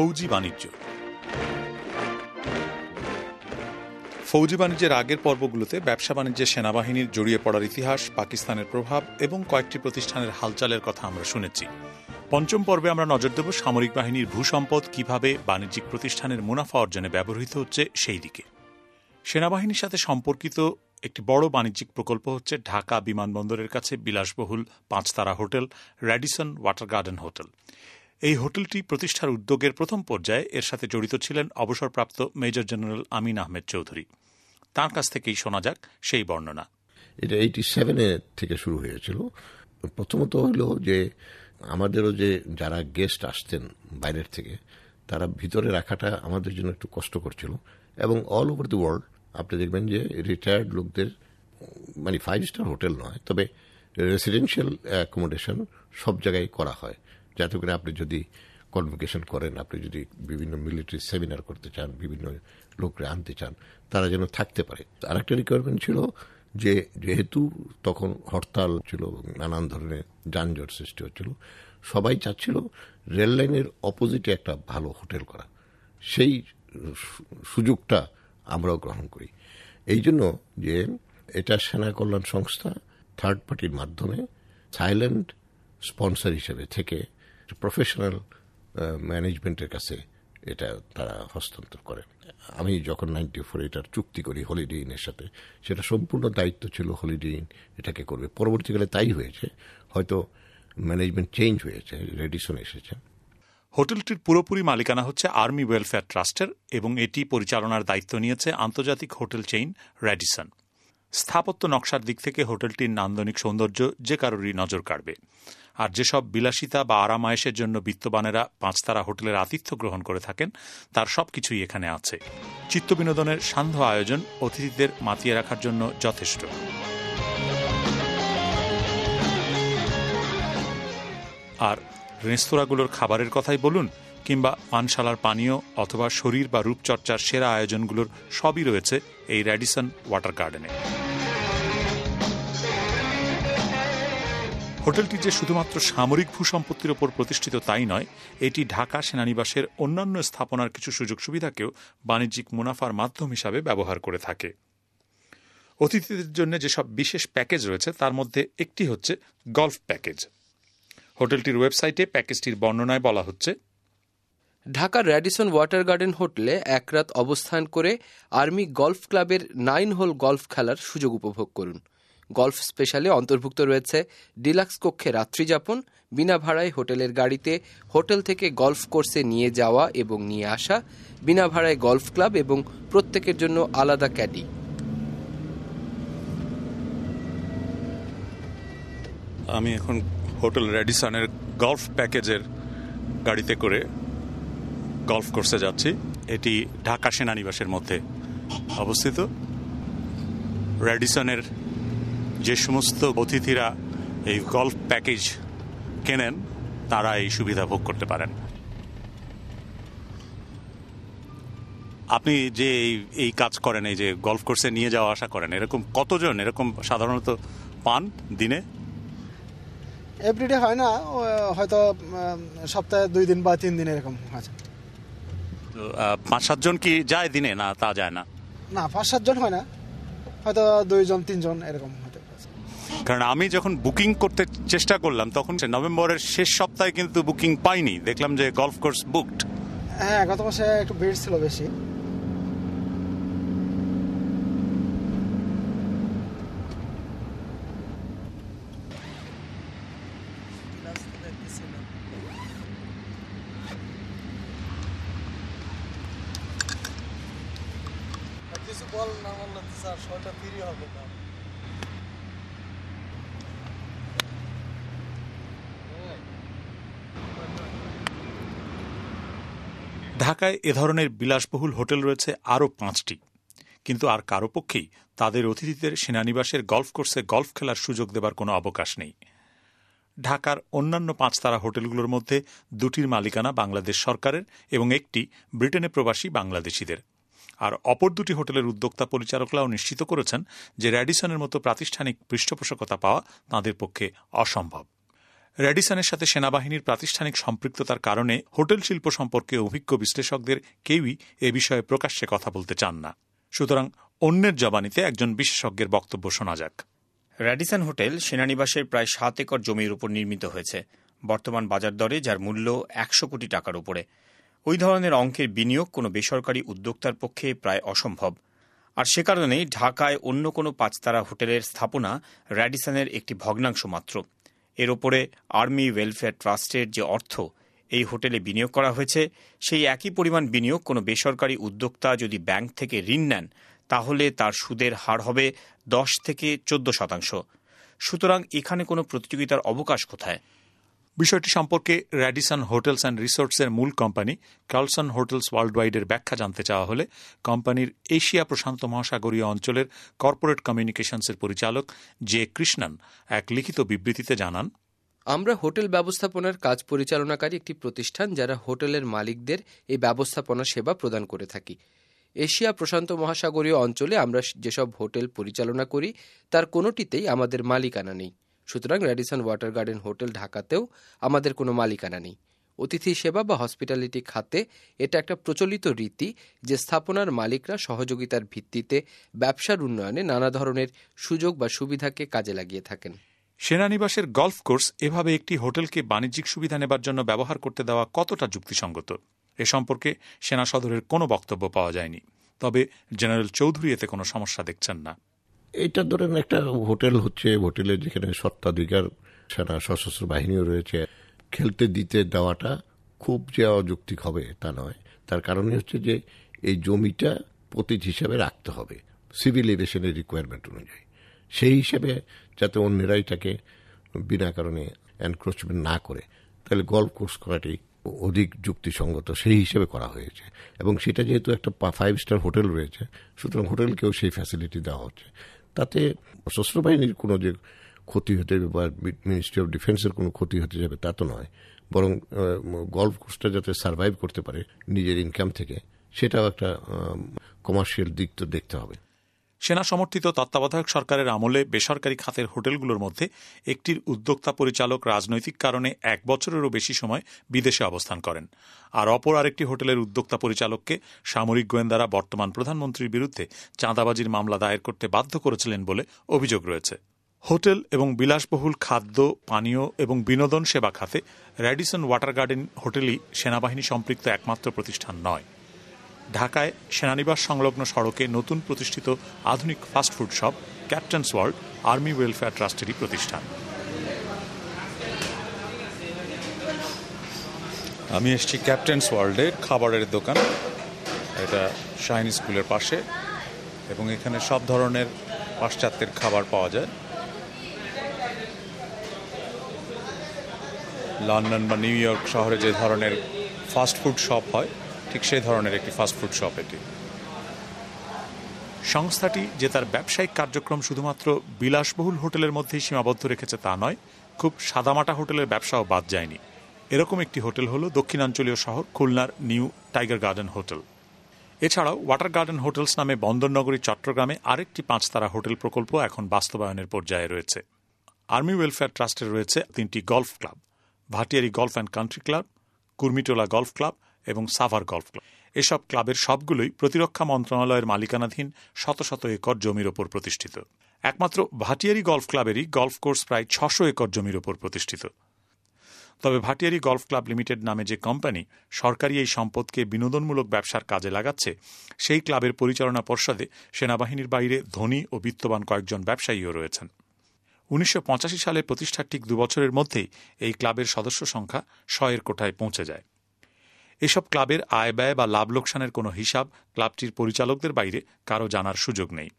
ফৌজি বাণিজ্য। ফৌজি বাণিজ্যের আগের পর্বগুলোতে ব্যবসা বাণিজ্যে সেনাবাহিনীর জড়িয়ে পড়ার ইতিহাস, পাকিস্তানের প্রভাব এবং কয়েকটি প্রতিষ্ঠানের হালচালের কথা আমরা শুনেছি। পঞ্চম পর্বে আমরা নজর দেব সামরিক বাহিনীর ভূসম্পদ কীভাবে বাণিজ্যিক প্রতিষ্ঠানের মুনাফা অর্জনে ব্যবহৃত হচ্ছে সেই দিকে। সেনাবাহিনীর সাথে সম্পর্কিত একটি বড় বাণিজ্যিক প্রকল্প হচ্ছে ঢাকা বিমানবন্দরের কাছে বিলাসবহুল পাঁচতারা hotel, Radisson Water Garden hotel. এই হোটেলটি প্রতিষ্ঠার উদ্যোগের প্রথম পর্যায়ে এর সাথে জড়িত ছিলেন অবসরপ্রাপ্ত মেজর জেনারেল আমিন আহমেদ চৌধুরী। তার কাছ থেকেই শোনা যাক সেই বর্ণনা। এটা এইটি সেভেনে থেকে শুরু হয়েছিল। প্রথমত হলো যে আমাদেরও যে যারা গেস্ট আসতেন বাইরের থেকে, তারা ভিতরে রাখাটা আমাদের জন্য একটু কষ্ট করছিল এবং অল ওভার দি ওয়ার্ল্ড, আপনি দেখবেন যে রিটায়ার্ড লোকদের মানে ফাইভ স্টার হোটেল নয়, তবে রেসিডেন্সিয়াল অ্যাকোমোডেশন সব জায়গায় করা হয়। যাতে করে আপনি যদি কনভোকেশন করেন, আপনি যদি বিভিন্ন মিলিটারি সেমিনার করতে চান, বিভিন্ন লোকরে আনতে চান, তারা যেন থাকতে পারে। আর একটা রিকোয়ারমেন্ট ছিল যে, যেহেতু তখন হরতাল ছিল নানান ধরনের যানজট সৃষ্টি হচ্ছিল, সবাই চাচ্ছিল রেল লাইনের অপোজিটে একটা ভালো হোটেল করা। সেই সুযোগটা আমরাও গ্রহণ করি। এই জন্য যে, এটা সেনা কল্যাণ সংস্থা থার্ড পার্টির মাধ্যমে সাইলেন্ট স্পন্সর হিসেবে থেকে প্রফেশনাল ম্যানেজমেন্টের কাছে এটা তারা হস্তান্তর করেন আমি যখন নাইনটি ফোর এটার চুক্তি করি হলিডে ইনের সাথে, সেটা সম্পূর্ণ দায়িত্ব ছিল হলিডে ইন এটাকে করবে। পরবর্তীকালে তাই হয়েছে, হয়তো ম্যানেজমেন্ট চেঞ্জ হয়েছে রেডিসন এসেছে। হোটেলটির পুরোপুরি মালিকানা হচ্ছে আর্মি ওয়েলফেয়ার ট্রাস্টের এবং এটি পরিচালনার দায়িত্ব নিয়েছে আন্তর্জাতিক হোটেল চেইন র্যাডিসন স্থাপত্য নকশার দিক থেকে হোটেলটির নান্দনিক সৌন্দর্য যে কারোরই নজর কাড়বে। আর যেসব বিলাসিতা বা আরামায়েশের জন্য বিত্তবানেরা পাঁচতারা হোটেলের আতিথ্য গ্রহণ করে থাকেন, তার সবকিছুই এখানে আছে। চিত্ত বিনোদনের সান্ধ্য আয়োজন অতিথিদের মাতিয়ে রাখার জন্য যথেষ্ট। আর রেস্তোরাঁগুলোর খাবারের কথাই বলুন, কিংবা পানশালার পানীয় অথবা শরীর বা রূপচর্চার সেরা আয়োজনগুলোর সবই রয়েছে এই র্যাডিসন ওয়াটার গার্ডেনে। হোটেলটি যে শুধুমাত্র সামরিক ভূসম্পত্তির ওপর প্রতিষ্ঠিত তাই নয়, এটি ঢাকা সেনানিবাসের অন্যান্য স্থাপনার কিছু সুযোগ সুবিধাকেও বাণিজ্যিক মুনাফার মাধ্যম হিসাবে ব্যবহার করে থাকে। অতিথিদের জন্য যেসব বিশেষ প্যাকেজ রয়েছে, তার মধ্যে একটি হচ্ছে গলফ প্যাকেজ। হোটেলটির ওয়েবসাইটে প্যাকেজটির বর্ণনায় বলা হচ্ছে, ঢাকার র্যাডিসন ওয়াটার গার্ডেন হোটেলে এক রাত অবস্থান করে আর্মি গলফ ক্লাবের নাইন হোল গলফ খেলার সুযোগ উপভোগ করুন। গলফ স্পেশালে অন্তর্ভুক্ত রয়েছে ডিলাক্স কক্ষে রাত্রিযাপন বিনা ভাড়ায় হোটেলের গাড়িতে হোটেল থেকে গলফ কোর্সে নিয়ে যাওয়া এবং নিয়ে আসা, বিনা ভাড়ায় গলফ ক্লাব এবং প্রত্যেকের জন্য আলাদা ক্যাডি। আমি এখন হোটেল র্যাডিসনের গলফ প্যাকেজের গাড়িতে করে গলফ কোর্সে যাচ্ছি। এটি ঢাকা সেনানিবাসের মধ্যে অবস্থিত। র্যাডিসনের যে সমস্ত অতিথিরা এই গল্ফ প্যাকেজ কেনেন তারা এই সুবিধা ভোগ করতে পারেন। আপনি যে এই কাজ করেন এই যে গল্ফ কোর্সে নিয়ে যাওয়া আসা করেন এরকম কতজন এরকম সাধারণত পান দিনে? এভরিডে হয় না হয়তো সপ্তাহে দুই দিন বা তিন দিন এরকম আছে। পাঁচ সাতজন কি যায় দিনে না তা যায় না? না পাঁচ সাতজন হয় না। হয়তো দুইজন তিনজন এরকম হয়তো কারণ আমি যখন বুকিং করতে চেষ্টা করলাম তখন নভেম্বরের শেষ সপ্তাহে কিন্তু বুকিং পাইনি। দেখলাম যে গলফ কোর্স বুকড হ্যাঁ গত মাসে একটু ভিড় ছিল বেশি। কিছু বল না বললে স্যার ফ্রি হবে না ঢাকায় এ ধরনের বিলাসবহুল হোটেল রয়েছে আরও পাঁচটি। কিন্তু আর কারও পক্ষেই তাদের অতিথিদের সেনানিবাসের গলফ কোর্সে গলফ খেলার সুযোগ দেবার কোনো অবকাশ নেই। ঢাকার অন্যান্য পাঁচতারা হোটেলগুলোর মধ্যে দুটির মালিকানা বাংলাদেশ সরকারের এবং একটি ব্রিটেনে প্রবাসী বাংলাদেশিদের। আর অপর দুটি হোটেলের উদ্যোক্তা পরিচালকরাও নিশ্চিত করেছেন যে র্যাডিসনের মতো প্রাতিষ্ঠানিক পৃষ্ঠপোষকতা পাওয়া তাঁদের পক্ষে অসম্ভব। র্যাডিসনের সাথে সেনাবাহিনীর প্রাতিষ্ঠানিক সম্পৃক্ততার কারণে হোটেল শিল্প সম্পর্কে অভিজ্ঞ বিশ্লেষকদের কেউই এ বিষয়ে প্রকাশ্যে কথা বলতে চান না। সুতরাং অন্যের জবানিতে একজন বিশেষজ্ঞের বক্তব্য শোনা যাক। র্যাডিসন হোটেল সেনানিবাসের প্রায় সাত একর জমির উপর নির্মিত হয়েছে। বর্তমান বাজার দরে যার মূল্য একশো কোটি টাকার উপরে। ওই ধরনের অঙ্কের বিনিয়োগ কোনো বেসরকারি উদ্যোক্তার পক্ষে প্রায় অসম্ভব। আর সে কারণেই ঢাকায় অন্য কোনো পাঁচতারা হোটেলের স্থাপনা র্যাডিসনের একটি ভগ্নাংশ মাত্র। এর ওপরে আর্মি ওয়েলফেয়ার ট্রাস্টের যে অর্থ, এই হোটেলে বিনিয়োগ করা হয়েছে, সেই একই পরিমাণ বিনিয়োগ কোনো বেসরকারি উদ্যোক্তা যদি ব্যাংক থেকে ঋণ নেন, তাহলে তার সুদের হার হবে দশ থেকে চোদ্দ শতাংশ। সুতরাং এখানে কোনো প্রতিযোগিতার অবকাশ কোথায়? বিষয়টি সম্পর্কে র্যাডিসন হোটেলস অ্যান্ড রিসোর্টসের মূল কোম্পানি কার্লসন হোটেলস ওয়ার্ল্ড ওয়াইডের ব্যাখ্যা জানতে চাওয়া হলে কোম্পানির এশিয়া প্রশান্ত মহাসাগরীয় অঞ্চলের কর্পোরেট কমিউনিকেশনসের পরিচালক জে কৃষ্ণন এক লিখিত বিবৃতিতে জানান, আমরা হোটেল ব্যবস্থাপনার কাজ পরিচালনাকারী একটি প্রতিষ্ঠান যারা হোটেলের মালিকদের এই ব্যবস্থাপনা সেবা প্রদান করে থাকি। এশিয়া প্রশান্ত মহাসাগরীয় অঞ্চলে আমরা যেসব হোটেল পরিচালনা করি, তার কোনোটিতেই আমাদের মালিকানা নেই। সুতরাং র্যাডিসন ওয়াটার গার্ডেন হোটেল ঢাকাতেও আমাদের কোনো মালিকানা নেই। অতিথি সেবা বা হসপিটালিটি খাতে এটা একটা প্রচলিত রীতি যে স্থাপনার মালিকরা সহযোগিতার ভিত্তিতে ব্যবসার উন্নয়নে নানা ধরনের সুযোগ বা সুবিধাকে কাজে লাগিয়ে থাকেন। সেনানিবাসের গলফ কোর্স এভাবে একটি হোটেলকে বাণিজ্যিক সুবিধা নেবার জন্য ব্যবহার করতে দেওয়া কতটা যুক্তিসঙ্গত? এ সম্পর্কে সেনা সদরের কোনো বক্তব্য পাওয়া যায়নি। তবে জেনারেল চৌধুরী এতে কোনো সমস্যা দেখছেন না। এটা ধরেন একটা হোটেল হচ্ছে, হোটেলে যেখানে সত্ত্বাধিকার সেনা সশস্ত্র বাহিনীও রয়েছে। খেলতে দিতে দেওয়াটা খুব যে অযৌক্তিক হবে তা নয়। তার কারণে হচ্ছে যে এই জমিটা পতিত হিসাবে রাখতে হবে, সিভিল এভিয়েশনের রিকোয়ারমেন্ট অনুযায়ী। সেই হিসেবে যাতে অন্যেরা এটাকে বিনা কারণে এনক্রোচমেন্ট না করে, তাহলে গল্ফ কোর্স করাটি অধিক যুক্তিসঙ্গত। সেই হিসেবে করা হয়েছে। এবং সেটা যেহেতু একটা ফাইভ স্টার হোটেল রয়েছে, সুতরাং হোটেলকেও সেই ফ্যাসিলিটি দেওয়া হচ্ছে। তাতে সশস্ত্র বাহিনীর কোনো যে ক্ষতি হতে যাবে বা মিনিস্ট্রি অফ ডিফেন্সের কোনো ক্ষতি হতে যাবে, তা তো নয়। বরং গল্ফ কোর্সটা যাতে সার্ভাইভ করতে পারে নিজের ইনকাম থেকে, সেটাও একটা কমার্শিয়াল দিক তো দেখতে হবে। সেনা সমর্থিত তত্ত্বাবধায়ক সরকারের আমলে বেসরকারি খাতের হোটেলগুলোর মধ্যে একটির উদ্যোক্তা পরিচালক রাজনৈতিক কারণে এক বছরেরও বেশি সময় বিদেশে অবস্থান করেন। আর অপর আরেকটি হোটেলের উদ্যোক্তা পরিচালককে সামরিক গোয়েন্দারা বর্তমান প্রধানমন্ত্রীর বিরুদ্ধে চাঁদাবাজির মামলা দায়ের করতে বাধ্য করেছিলেন বলে অভিযোগ রয়েছে। হোটেল এবং বিলাসবহুল খাদ্য, পানীয় এবং বিনোদন সেবা খাতে র্যাডিসন ওয়াটার গার্ডেন হোটেলই সেনাবাহিনী সম্পৃক্ত একমাত্র প্রতিষ্ঠান নয়। ঢাকায় সেনানিবাস সংলগ্ন সড়কে নতুন প্রতিষ্ঠিত আধুনিক fast food shop, Captain's World, army welfare ট্রাস্টেরই প্রতিষ্ঠান। আমি এসেছি ক্যাপ্টেন্স ওয়ার্ল্ডের খাবারের দোকান। এটা শাইন স্কুলের পাশে, এবং এখানে সব ধরনের পাশ্চাত্যের খাবার পাওয়া যায়। লন্ডন বা নিউ ইয়র্ক শহরে যে ধরনের ফাস্টফুড শপ হয় ঠিক সেই ধরনের একটি ফাস্টফুড শপ এটি। সংস্থাটি যে তার ব্যবসায়িক কার্যক্রম শুধুমাত্র বিলাসবহুল হোটেলের মধ্যেই সীমাবদ্ধ রেখেছে তা নয়, খুব সাদামাটা হোটেলের ব্যবসাও বাদ যায়নি। এরকম একটি হোটেল হল দক্ষিণাঞ্চলীয় শহর খুলনার নিউ টাইগার গার্ডেন হোটেল। এছাড়াও ওয়াটার গার্ডেন হোটেলস নামে বন্দরনগরী চট্টগ্রামে আরেকটি পাঁচতারা হোটেল প্রকল্প এখন বাস্তবায়নের পর্যায়ে রয়েছে। আর্মি ওয়েলফেয়ার ট্রাস্টের রয়েছে তিনটি golf club, Bhatiary golf and country club, Kurmitola golf club এবং সাভার গলফ ক্লাব। এসব ক্লাবের সবগুলোই প্রতিরক্ষা মন্ত্রণালয়ের মালিকানাধীন শত শত একর জমির ওপর প্রতিষ্ঠিত। একমাত্র ভাটিয়ারি গলফ ক্লাবেরই গলফ কোর্স প্রায় ছশো একর জমির ওপর প্রতিষ্ঠিত। তবে ভাটিয়ারি গলফ ক্লাব লিমিটেড নামে যে কোম্পানি সরকারি এই সম্পদকে বিনোদনমূলক ব্যবসার কাজে লাগাচ্ছে, সেই ক্লাবের পরিচালনা পর্ষদে সেনাবাহিনীর বাইরে ধনী ও বিত্তবান কয়েকজন ব্যবসায়ীও রয়েছেন। উনিশশো সালে প্রতিষ্ঠার ঠিক দুবছরের মধ্যেই এই ক্লাবের সদস্য সংখ্যা শয়ের কোঠায় পৌঁছে যায়। এসব ক্লাবের আয় ব্যয় বা লাভ লোকসানের কোনো হিসাব ক্লাবটির পরিচালকদের বাইরে কারও জানার সুযোগ নেই।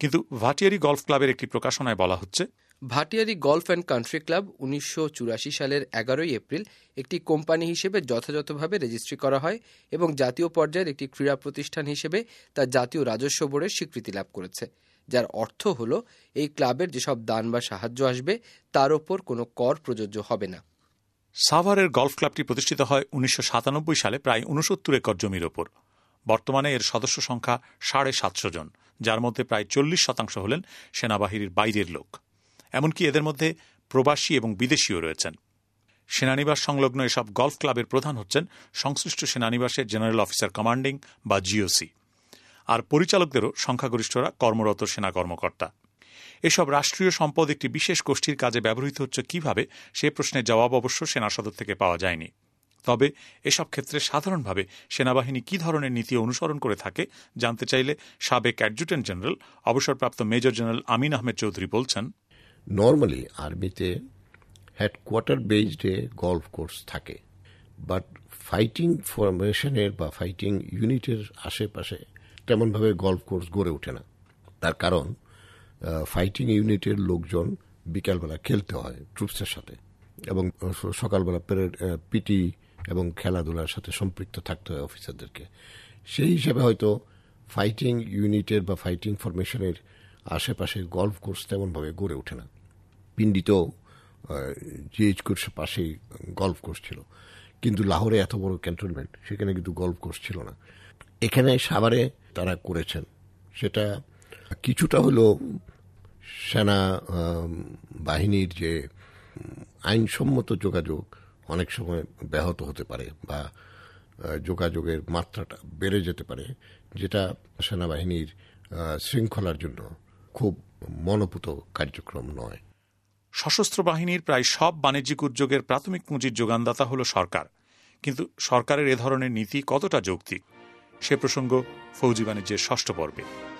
কিন্তু ভাটিয়ারি গলফ ক্লাবের একটি প্রকাশনায় বলা হচ্ছে, Bhatiary golf and country club উনিশশো চুরাশি সালের এগারোই এপ্রিল একটি কোম্পানি হিসেবে যথাযথভাবে রেজিস্ট্রি করা হয় এবং জাতীয় পর্যায়ের একটি ক্রীড়া প্রতিষ্ঠান হিসেবে তা জাতীয় রাজস্ব বোর্ডের স্বীকৃতি লাভ করেছে, যার অর্থ হল এই ক্লাবের যেসব দান বা সাহায্য আসবে তার ওপর কোনো কর প্রযোজ্য হবে না। সাভারের গলফ ক্লাবটি প্রতিষ্ঠিত হয় উনিশশো সাতানব্বই সালে প্রায় উনসত্তর একর জমির ওপর। বর্তমানে এর সদস্য সংখ্যা সাড়ে সাতশো জন, যার মধ্যে প্রায় চল্লিশ শতাংশ হলেন সেনাবাহিনীর বাইরের লোক। এমনকি এদের মধ্যে প্রবাসী এবং বিদেশিও রয়েছেন। সেনানিবাস সংলগ্ন এসব গলফ ক্লাবের প্রধান হচ্ছেন সংশ্লিষ্ট সেনানিবাসের জেনারেল অফিসার কমান্ডিং বা জিওসি। আর পরিচালকদেরও সংখ্যাগরিষ্ঠরা কর্মরত সেনা কর্মকর্তা। এসব রাষ্ট্রীয় সম্পদ একটি বিশেষ গোষ্ঠীর কাজে ব্যবহৃত হচ্ছে কীভাবে, সে প্রশ্নের জবাব অবশ্য সেনা সদর থেকে পাওয়া যায়নি। তবে এসব ক্ষেত্রে সাধারণভাবে সেনাবাহিনী কি ধরনের নীতি অনুসরণ করে থাকে জানতে চাইলে সাবেক অ্যাডজুটেন্ট জেনারেল, অবসরপ্রাপ্ত মেজর জেনারেল আমিন আহমেদ চৌধুরী বলছেন নর্মালি আর্মিতে হেডকোয়ার্টার বেসডে গলফ কোর্স থাকে বাট ফাইটিং ফরমেশনের বা ফাইটিং ইউনিটের আশেপাশে তেমনভাবে গলফ কোর্স গড়ে ওঠে না। তার কারণ ফাইটিং ইউনিটের লোকজন বিকালবেলা খেলতে হয় ট্রুপসের সাথে এবং সকালবেলা প্যারেড পিটি এবং খেলাধুলার সাথে সম্পৃক্ত থাকতে হয় অফিসারদেরকে সেই হিসাবে হয়তো ফাইটিং ইউনিটের বা ফাইটিং ফরমেশনের আশেপাশে গলফ কোর্স তেমনভাবে গড়ে ওঠে না। পিন্ডিতেও জিএইচ কোর্সের পাশেই গলফ কোর্স ছিল। কিন্তু লাহোরে এত বড় ক্যান্টনমেন্ট সেখানে কিন্তু গলফ কোর্স ছিল না। এখানে সাভারে তারা করেছেন। সেটা কিছুটা হলো সেনা বাহিনীর যে আইনসম্মত যোগাযোগ অনেক সময় ব্যাহত হতে পারে বা যোগাযোগের মাত্রাটা বেড়ে যেতে পারে, যেটা সেনাবাহিনীর শৃঙ্খলার জন্য খুব মনোপুত কার্যক্রম নয়। সশস্ত্র বাহিনীর প্রায় সব বাণিজ্যিক উদ্যোগের প্রাথমিক পুঁজির যোগানদাতা হল সরকার। কিন্তু সরকারের এ ধরনের নীতি কতটা যৌক্তিক? সে প্রসঙ্গ ফৌজি বাণিজ্যের ষষ্ঠ পর্বে।